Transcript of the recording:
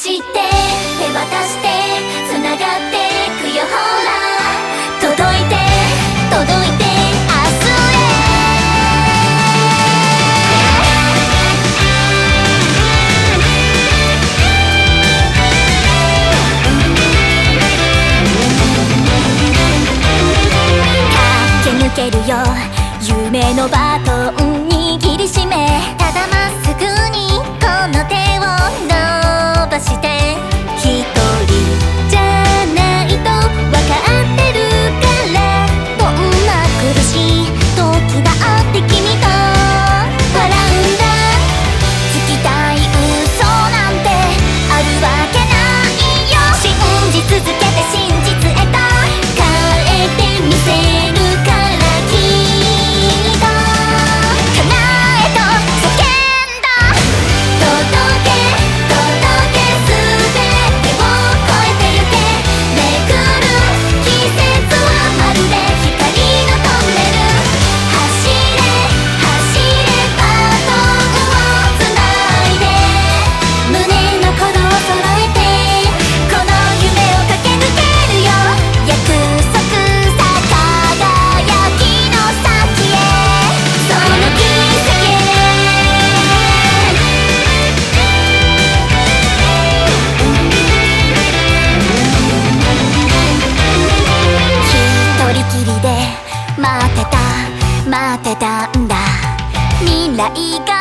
して手渡してつながってくよほら。届いて届いて明日へ。駆け抜けるよ。夢のバトン握りし来が